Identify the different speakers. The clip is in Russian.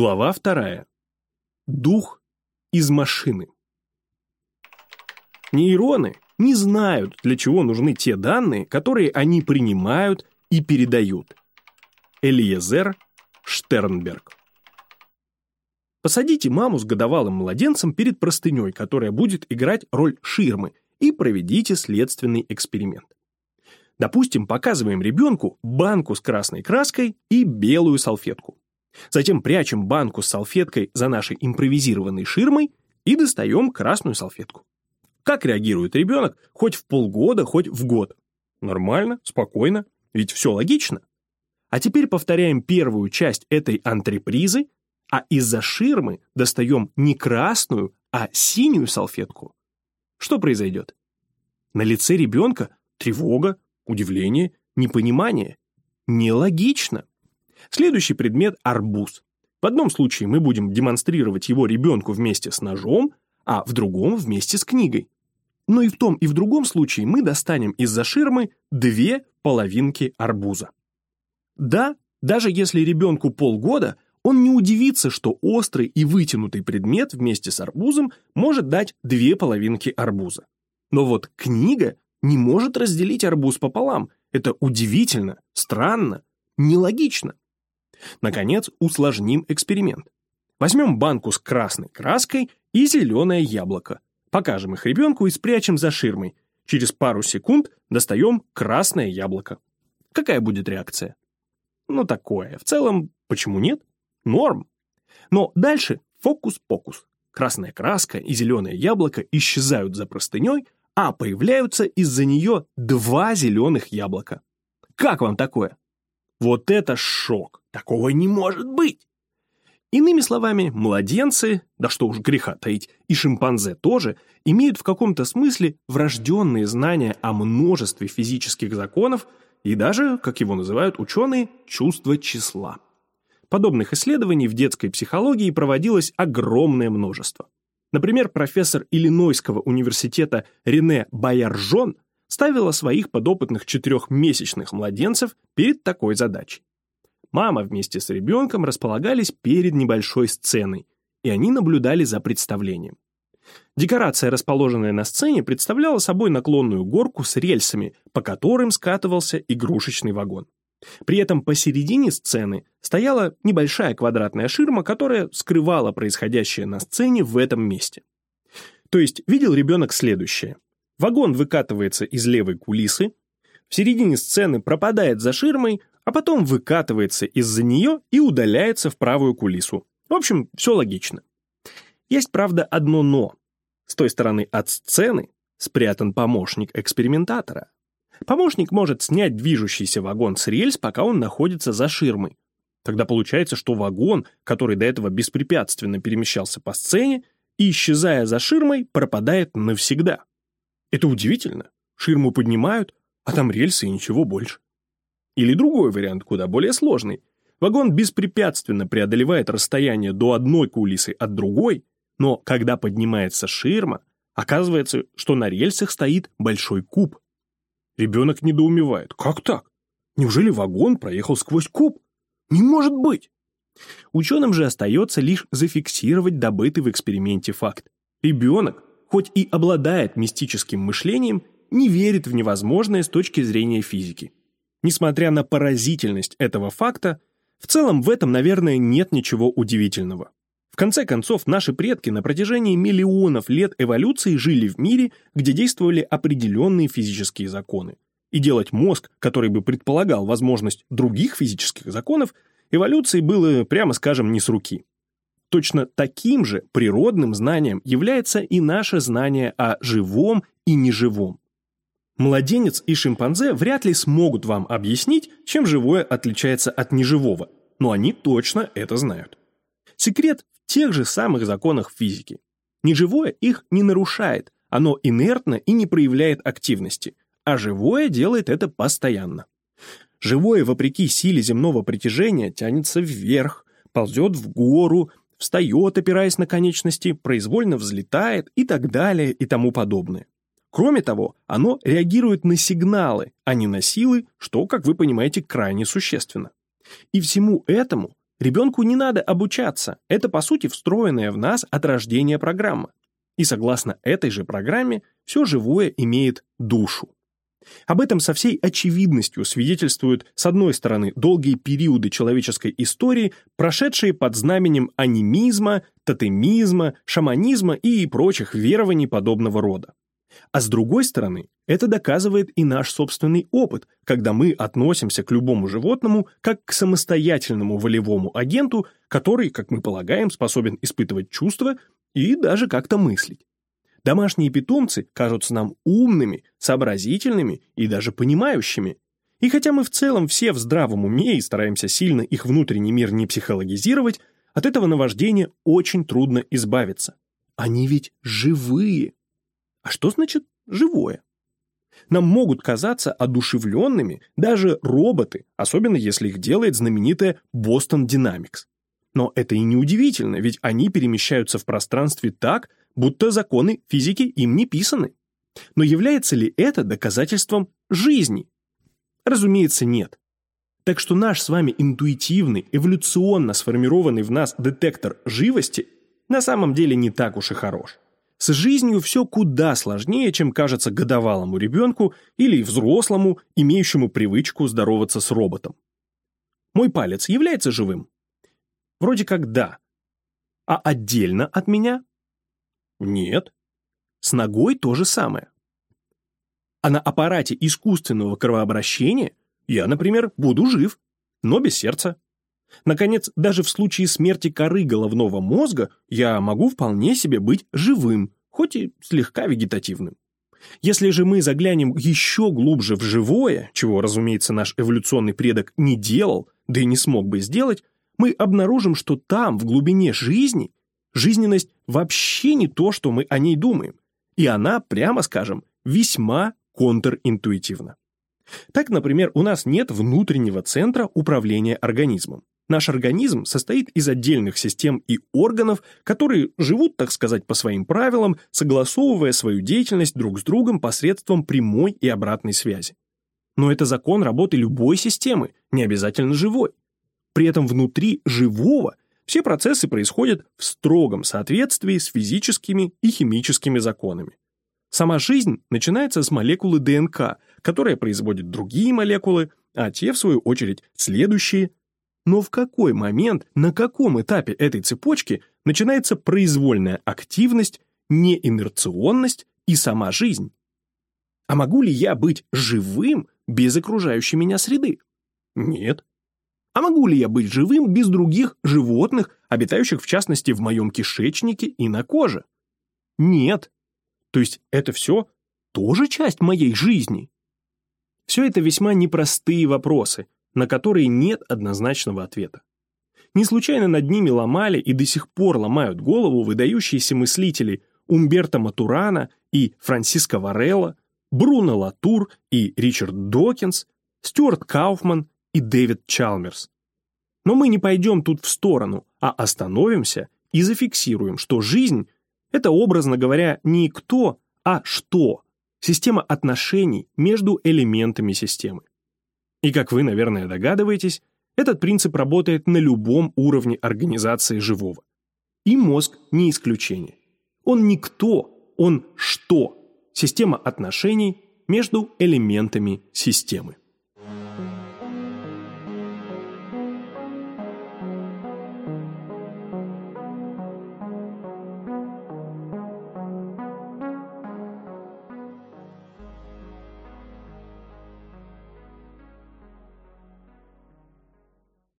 Speaker 1: Глава вторая. Дух из машины. Нейроны не знают, для чего нужны те данные, которые они принимают и передают. Элиезер Штернберг. Посадите маму с годовалым младенцем перед простыней, которая будет играть роль ширмы, и проведите следственный эксперимент. Допустим, показываем ребенку банку с красной краской и белую салфетку. Затем прячем банку с салфеткой за нашей импровизированной ширмой и достаем красную салфетку. Как реагирует ребенок хоть в полгода, хоть в год? Нормально, спокойно, ведь все логично. А теперь повторяем первую часть этой антрепризы, а из-за ширмы достаем не красную, а синюю салфетку. Что произойдет? На лице ребенка тревога, удивление, непонимание. Нелогично. Следующий предмет – арбуз. В одном случае мы будем демонстрировать его ребенку вместе с ножом, а в другом вместе с книгой. Но и в том, и в другом случае мы достанем из-за ширмы две половинки арбуза. Да, даже если ребенку полгода, он не удивится, что острый и вытянутый предмет вместе с арбузом может дать две половинки арбуза. Но вот книга не может разделить арбуз пополам. Это удивительно, странно, нелогично. Наконец, усложним эксперимент. Возьмем банку с красной краской и зеленое яблоко. Покажем их ребенку и спрячем за ширмой. Через пару секунд достаем красное яблоко. Какая будет реакция? Ну, такое. В целом, почему нет? Норм. Но дальше фокус-покус. Красная краска и зеленое яблоко исчезают за простыней, а появляются из-за нее два зеленых яблока. Как вам такое? Вот это шок! Такого не может быть! Иными словами, младенцы, да что уж греха таить, и шимпанзе тоже, имеют в каком-то смысле врожденные знания о множестве физических законов и даже, как его называют ученые, чувство числа. Подобных исследований в детской психологии проводилось огромное множество. Например, профессор Иллинойского университета Рене Байаржон ставила своих подопытных четырехмесячных младенцев перед такой задачей. Мама вместе с ребенком располагались перед небольшой сценой, и они наблюдали за представлением. Декорация, расположенная на сцене, представляла собой наклонную горку с рельсами, по которым скатывался игрушечный вагон. При этом посередине сцены стояла небольшая квадратная ширма, которая скрывала происходящее на сцене в этом месте. То есть видел ребенок следующее. Вагон выкатывается из левой кулисы, в середине сцены пропадает за ширмой, а потом выкатывается из-за нее и удаляется в правую кулису. В общем, все логично. Есть, правда, одно «но». С той стороны от сцены спрятан помощник экспериментатора. Помощник может снять движущийся вагон с рельс, пока он находится за ширмой. Тогда получается, что вагон, который до этого беспрепятственно перемещался по сцене, исчезая за ширмой, пропадает навсегда. Это удивительно. Ширму поднимают, а там рельсы и ничего больше. Или другой вариант, куда более сложный. Вагон беспрепятственно преодолевает расстояние до одной кулисы от другой, но когда поднимается ширма, оказывается, что на рельсах стоит большой куб. Ребенок недоумевает. Как так? Неужели вагон проехал сквозь куб? Не может быть! Ученым же остается лишь зафиксировать добытый в эксперименте факт. Ребенок, хоть и обладает мистическим мышлением, не верит в невозможное с точки зрения физики. Несмотря на поразительность этого факта, в целом в этом, наверное, нет ничего удивительного. В конце концов, наши предки на протяжении миллионов лет эволюции жили в мире, где действовали определенные физические законы. И делать мозг, который бы предполагал возможность других физических законов, эволюции было, прямо скажем, не с руки. Точно таким же природным знанием является и наше знание о живом и неживом. Младенец и шимпанзе вряд ли смогут вам объяснить, чем живое отличается от неживого, но они точно это знают. Секрет тех же самых законах физики. Неживое их не нарушает, оно инертно и не проявляет активности, а живое делает это постоянно. Живое, вопреки силе земного притяжения, тянется вверх, ползет в гору, встает, опираясь на конечности, произвольно взлетает и так далее и тому подобное. Кроме того, оно реагирует на сигналы, а не на силы, что, как вы понимаете, крайне существенно. И всему этому Ребенку не надо обучаться, это по сути встроенная в нас от рождения программа. И согласно этой же программе, все живое имеет душу. Об этом со всей очевидностью свидетельствуют, с одной стороны, долгие периоды человеческой истории, прошедшие под знаменем анимизма, тотемизма, шаманизма и прочих верований подобного рода. А с другой стороны, это доказывает и наш собственный опыт, когда мы относимся к любому животному как к самостоятельному волевому агенту, который, как мы полагаем, способен испытывать чувства и даже как-то мыслить. Домашние питомцы кажутся нам умными, сообразительными и даже понимающими. И хотя мы в целом все в здравом уме и стараемся сильно их внутренний мир не психологизировать, от этого наваждения очень трудно избавиться. Они ведь живые. А что значит «живое»? Нам могут казаться одушевленными даже роботы, особенно если их делает знаменитая Boston Dynamics. Но это и не удивительно, ведь они перемещаются в пространстве так, будто законы физики им не писаны. Но является ли это доказательством жизни? Разумеется, нет. Так что наш с вами интуитивный, эволюционно сформированный в нас детектор живости на самом деле не так уж и хорош. С жизнью все куда сложнее, чем кажется годовалому ребенку или взрослому, имеющему привычку здороваться с роботом. Мой палец является живым? Вроде как да. А отдельно от меня? Нет. С ногой то же самое. А на аппарате искусственного кровообращения я, например, буду жив, но без сердца. Наконец, даже в случае смерти коры головного мозга я могу вполне себе быть живым, хоть и слегка вегетативным. Если же мы заглянем еще глубже в живое, чего, разумеется, наш эволюционный предок не делал, да и не смог бы сделать, мы обнаружим, что там, в глубине жизни, жизненность вообще не то, что мы о ней думаем, и она, прямо скажем, весьма контринтуитивна. Так, например, у нас нет внутреннего центра управления организмом. Наш организм состоит из отдельных систем и органов, которые живут, так сказать, по своим правилам, согласовывая свою деятельность друг с другом посредством прямой и обратной связи. Но это закон работы любой системы, не обязательно живой. При этом внутри живого все процессы происходят в строгом соответствии с физическими и химическими законами. Сама жизнь начинается с молекулы ДНК, которая производит другие молекулы, а те, в свою очередь, следующие, но в какой момент, на каком этапе этой цепочки начинается произвольная активность, неинерционность и сама жизнь? А могу ли я быть живым без окружающей меня среды? Нет. А могу ли я быть живым без других животных, обитающих в частности в моем кишечнике и на коже? Нет. То есть это все тоже часть моей жизни? Все это весьма непростые вопросы, на которые нет однозначного ответа. Не случайно над ними ломали и до сих пор ломают голову выдающиеся мыслители Умберто Матурана и Франсиско Варелла, Бруно Латур и Ричард Докинс, Стюарт Кауфман и Дэвид Чалмерс. Но мы не пойдем тут в сторону, а остановимся и зафиксируем, что жизнь – это, образно говоря, не кто, а что, система отношений между элементами системы. И как вы, наверное, догадываетесь, этот принцип работает на любом уровне организации живого. И мозг не исключение. Он не кто, он что. Система отношений между элементами системы.